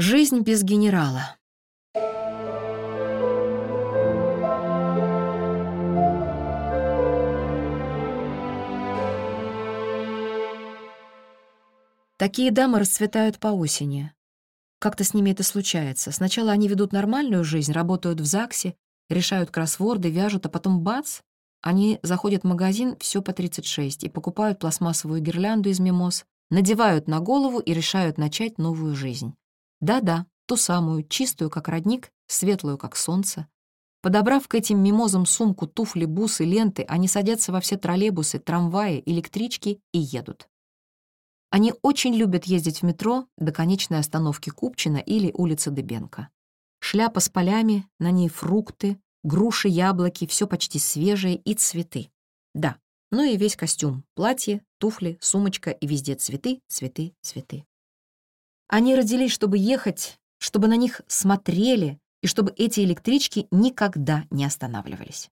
Жизнь без генерала. Такие дамы расцветают по осени. Как-то с ними это случается. Сначала они ведут нормальную жизнь, работают в ЗАГСе, решают кроссворды, вяжут, а потом бац, они заходят в магазин все по 36 и покупают пластмассовую гирлянду из мимоз, надевают на голову и решают начать новую жизнь. Да-да, ту самую, чистую, как родник, светлую, как солнце. Подобрав к этим мимозам сумку, туфли, бусы, ленты, они садятся во все троллейбусы, трамваи, электрички и едут. Они очень любят ездить в метро до конечной остановки Купчина или улицы Дыбенко. Шляпа с полями, на ней фрукты, груши, яблоки, все почти свежее и цветы. Да, ну и весь костюм, платье, туфли, сумочка и везде цветы, цветы, цветы. Они родились, чтобы ехать, чтобы на них смотрели и чтобы эти электрички никогда не останавливались.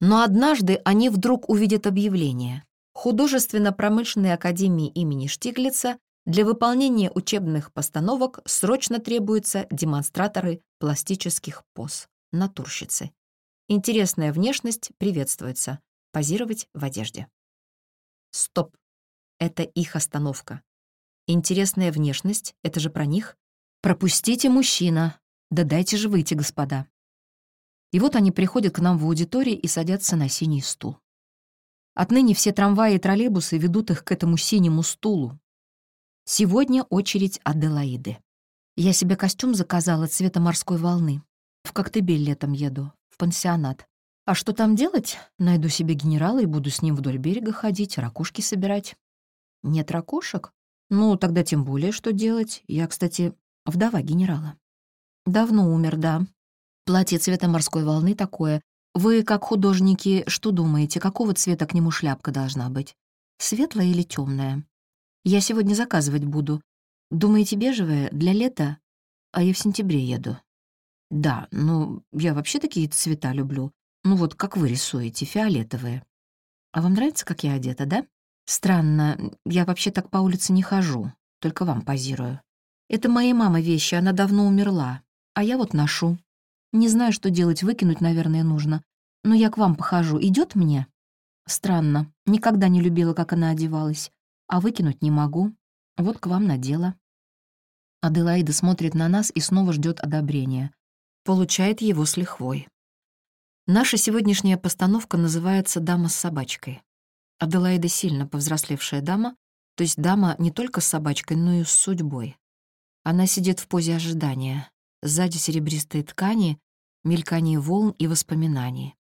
Но однажды они вдруг увидят объявление. Художественно-промышленной академии имени Штиглица для выполнения учебных постановок срочно требуются демонстраторы пластических поз, натурщицы. Интересная внешность приветствуется. Позировать в одежде. Стоп. Это их остановка. Интересная внешность — это же про них. Пропустите мужчина. Да дайте же выйти, господа. И вот они приходят к нам в аудитории и садятся на синий стул. Отныне все трамваи и троллейбусы ведут их к этому синему стулу. Сегодня очередь Аделаиды. Я себе костюм заказала цвета морской волны. В Коктебель летом еду, в пансионат. А что там делать? Найду себе генерала и буду с ним вдоль берега ходить, ракушки собирать. Нет ракушек? Ну, тогда тем более, что делать. Я, кстати, вдова генерала. Давно умер, да. Платье цвета морской волны такое, вы, как художники, что думаете, какого цвета к нему шляпка должна быть? Светлая или темная? Я сегодня заказывать буду. Думаете, бежевая? Для лета? А я в сентябре еду. Да, ну, я вообще такие цвета люблю. Ну вот, как вы рисуете, фиолетовые. А вам нравится, как я одета, да? Странно, я вообще так по улице не хожу, только вам позирую. Это моей мамы вещи, она давно умерла, а я вот ношу. Не знаю, что делать, выкинуть, наверное, нужно. Но я к вам похожу. Идет мне? Странно. Никогда не любила, как она одевалась. А выкинуть не могу. Вот к вам надела. Аделаида смотрит на нас и снова ждет одобрения. Получает его с лихвой. Наша сегодняшняя постановка называется «Дама с собачкой». Аделаида сильно повзрослевшая дама, то есть дама не только с собачкой, но и с судьбой. Она сидит в позе ожидания. Сзади серебристые ткани, мелькание волн и воспоминаний.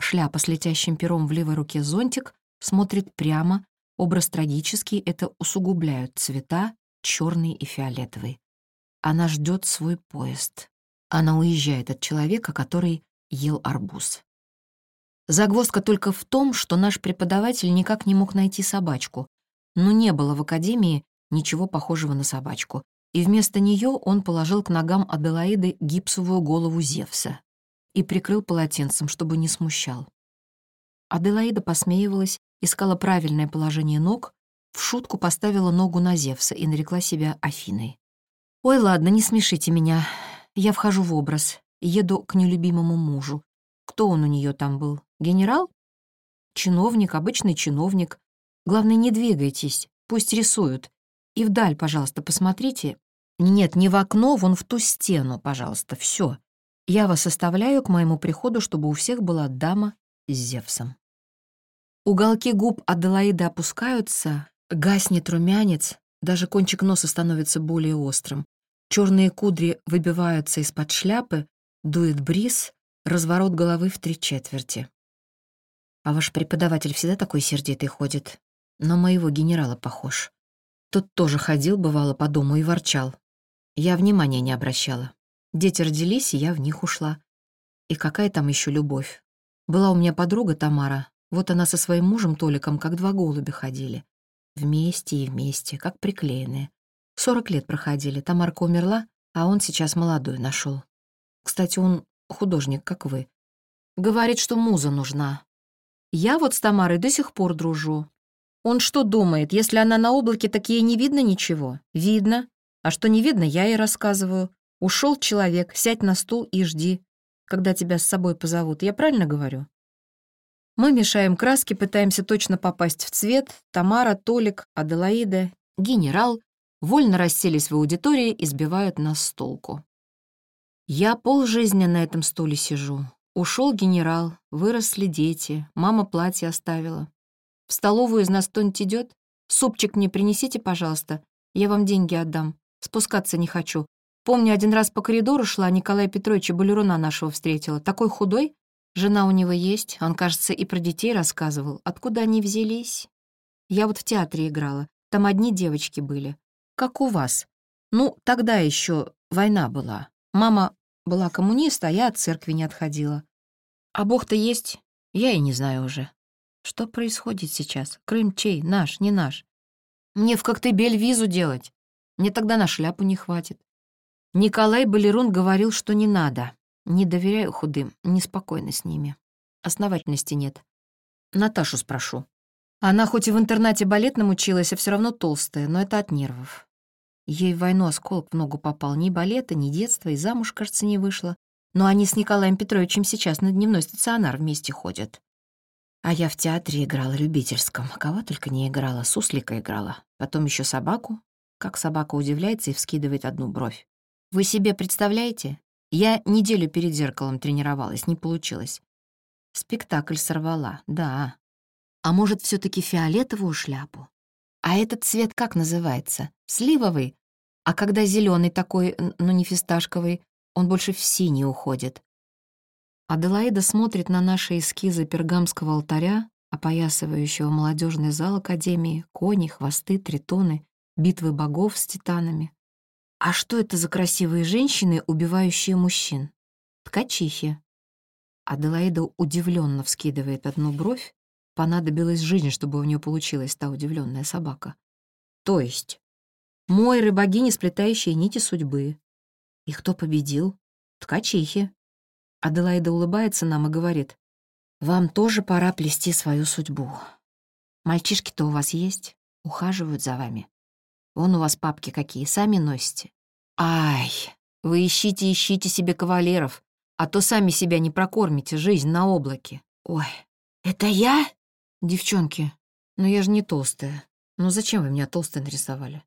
Шляпа с летящим пером в левой руке зонтик смотрит прямо, образ трагический, это усугубляют цвета, черный и фиолетовый. Она ждет свой поезд. Она уезжает от человека, который ел арбуз. Загвоздка только в том, что наш преподаватель никак не мог найти собачку, но не было в академии ничего похожего на собачку, и вместо нее он положил к ногам Аделаиды гипсовую голову Зевса и прикрыл полотенцем, чтобы не смущал. Аделаида посмеивалась, искала правильное положение ног, в шутку поставила ногу на Зевса и нарекла себя Афиной. «Ой, ладно, не смешите меня. Я вхожу в образ, еду к нелюбимому мужу. Кто он у нее там был? Генерал? Чиновник, обычный чиновник. Главное, не двигайтесь, пусть рисуют. И вдаль, пожалуйста, посмотрите. Нет, не в окно, вон в ту стену, пожалуйста, все. Я вас оставляю к моему приходу, чтобы у всех была дама с Зевсом. Уголки губ Аделаиды опускаются, гаснет румянец, даже кончик носа становится более острым. Черные кудри выбиваются из-под шляпы, дует бриз, разворот головы в три четверти. А ваш преподаватель всегда такой сердитый ходит. На моего генерала похож. Тот тоже ходил, бывало, по дому и ворчал. Я внимания не обращала. Дети родились, и я в них ушла. И какая там еще любовь? Была у меня подруга Тамара. Вот она со своим мужем Толиком как два голубя ходили. Вместе и вместе, как приклеенные. Сорок лет проходили. Тамарка умерла, а он сейчас молодой нашел. Кстати, он художник, как вы. Говорит, что муза нужна. Я вот с Тамарой до сих пор дружу. Он что думает, если она на облаке, так ей не видно ничего? Видно. А что не видно, я ей рассказываю. Ушел человек, сядь на стул и жди, когда тебя с собой позовут. Я правильно говорю? Мы мешаем краски, пытаемся точно попасть в цвет. Тамара, Толик, Аделаида, генерал вольно расселись в аудитории и сбивают нас с толку. Я полжизни на этом стуле сижу. Ушел генерал, выросли дети, мама платье оставила. В столовую из нас кто-нибудь идет? Супчик мне принесите, пожалуйста. Я вам деньги отдам. Спускаться не хочу. Помню, один раз по коридору шла, Николая Петровича Балеруна нашего встретила. Такой худой. Жена у него есть. Он, кажется, и про детей рассказывал. Откуда они взялись? Я вот в театре играла. Там одни девочки были. Как у вас. Ну, тогда еще война была. Мама была коммунист, а я от церкви не отходила. А Бог-то есть, я и не знаю уже. Что происходит сейчас? Крым чей? Наш, не наш? Мне в Коктебель визу делать. Мне тогда на шляпу не хватит. Николай Балерун говорил, что не надо. Не доверяю худым, неспокойно с ними. Основательности нет. Наташу спрошу. Она хоть и в интернате балетном училась, а все равно толстая, но это от нервов. Ей в войну осколок в ногу попал. Ни балета, ни детства, и замуж, кажется, не вышла. Но они с Николаем Петровичем сейчас на дневной стационар вместе ходят. А я в театре играла любительском. Кого только не играла. Суслика играла. Потом еще собаку. Как собака удивляется и вскидывает одну бровь. Вы себе представляете? Я неделю перед зеркалом тренировалась, не получилось. Спектакль сорвала, да. А может, все таки фиолетовую шляпу? А этот цвет как называется? Сливовый? А когда зеленый такой, но не фисташковый, он больше в синий уходит. Аделаида смотрит на наши эскизы пергамского алтаря, опоясывающего молодежный зал Академии, кони, хвосты, тритоны, битвы богов с титанами. А что это за красивые женщины, убивающие мужчин? Ткачихи. Аделаида удивленно вскидывает одну бровь. Понадобилась жизнь, чтобы у нее получилась та удивленная собака. То есть, мой рыбогини, сплетающие нити судьбы, и кто победил? Ткачихи. Аделаида улыбается нам и говорит, «Вам тоже пора плести свою судьбу. Мальчишки-то у вас есть, ухаживают за вами. Вон у вас папки какие, сами носите. Ай, вы ищите, ищите себе кавалеров, а то сами себя не прокормите, жизнь на облаке. Ой, это я? Девчонки, ну я же не толстая. Ну зачем вы меня толстой нарисовали?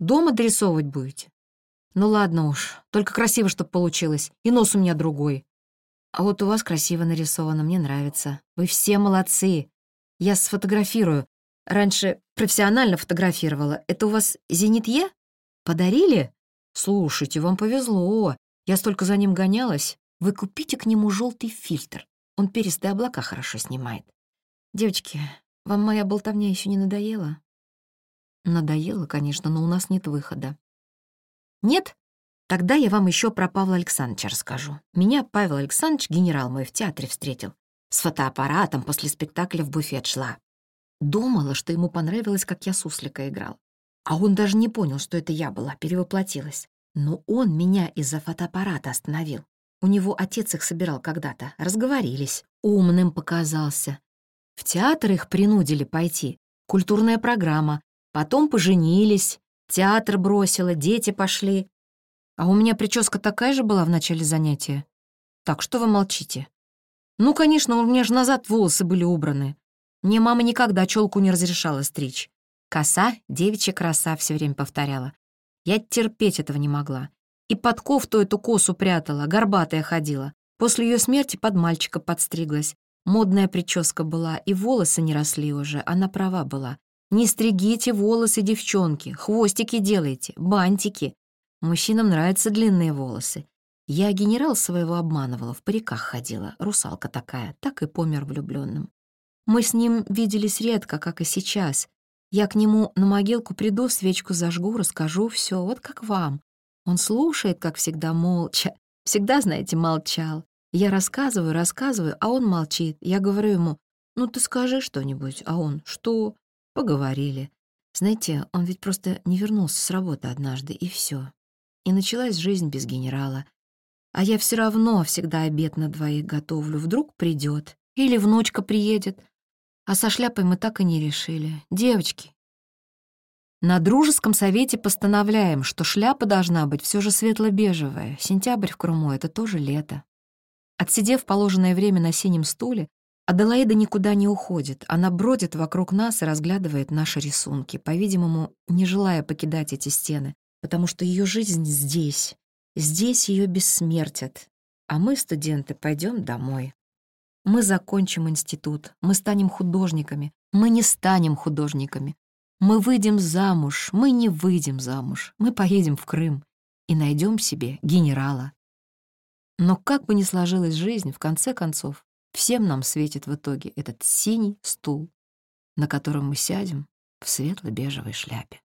Дома дорисовывать будете? Ну ладно уж, только красиво, чтоб получилось. И нос у меня другой. А вот у вас красиво нарисовано, мне нравится. Вы все молодцы. Я сфотографирую. Раньше профессионально фотографировала. Это у вас «Зенит Е»? Подарили? Слушайте, вам повезло. Я столько за ним гонялась. Вы купите к нему желтый фильтр. Он перистые облака хорошо снимает. Девочки, вам моя болтовня еще не надоела? Надоело, конечно, но у нас нет выхода. Нет? Тогда я вам еще про Павла Александровича расскажу. Меня Павел Александрович, генерал мой, в театре встретил. С фотоаппаратом после спектакля в буфет шла. Думала, что ему понравилось, как я суслика играл. А он даже не понял, что это я была, перевоплотилась. Но он меня из-за фотоаппарата остановил. У него отец их собирал когда-то. Разговорились. Умным показался. В театр их принудили пойти. Культурная программа. Потом поженились. Театр бросила, дети пошли. А у меня прическа такая же была в начале занятия. Так, что вы молчите? Ну, конечно, у меня же назад волосы были убраны. Мне мама никогда челку не разрешала стричь. Коса, девичья краса, все время повторяла. Я терпеть этого не могла. И под кофту эту косу прятала, горбатая ходила. После ее смерти под мальчика подстриглась. Модная прическа была, и волосы не росли уже, она права была. Не стригите волосы, девчонки, хвостики делайте, бантики. Мужчинам нравятся длинные волосы. Я генерал своего обманывала, в париках ходила, русалка такая, так и помер влюбленным. Мы с ним виделись редко, как и сейчас. Я к нему на могилку приду, свечку зажгу, расскажу все, вот как вам. Он слушает, как всегда, молча. Всегда, знаете, молчал. Я рассказываю, рассказываю, а он молчит. Я говорю ему, ну ты скажи что-нибудь, а он, что? Поговорили. Знаете, он ведь просто не вернулся с работы однажды, и все. И началась жизнь без генерала. А я все равно всегда обед на двоих готовлю. Вдруг придет. Или внучка приедет. А со шляпой мы так и не решили. Девочки, На дружеском совете постановляем, что шляпа должна быть все же светло-бежевая. Сентябрь в Крыму — это тоже лето. Отсидев положенное время на синем стуле, Аделаида никуда не уходит. Она бродит вокруг нас и разглядывает наши рисунки, по-видимому, не желая покидать эти стены, потому что ее жизнь здесь. Здесь ее бессмертят. А мы, студенты, пойдем домой. Мы закончим институт, мы станем художниками. Мы не станем художниками. Мы выйдем замуж, мы не выйдем замуж, мы поедем в Крым и найдем себе генерала. Но как бы ни сложилась жизнь, в конце концов, всем нам светит в итоге этот синий стул, на котором мы сядем в светло-бежевой шляпе.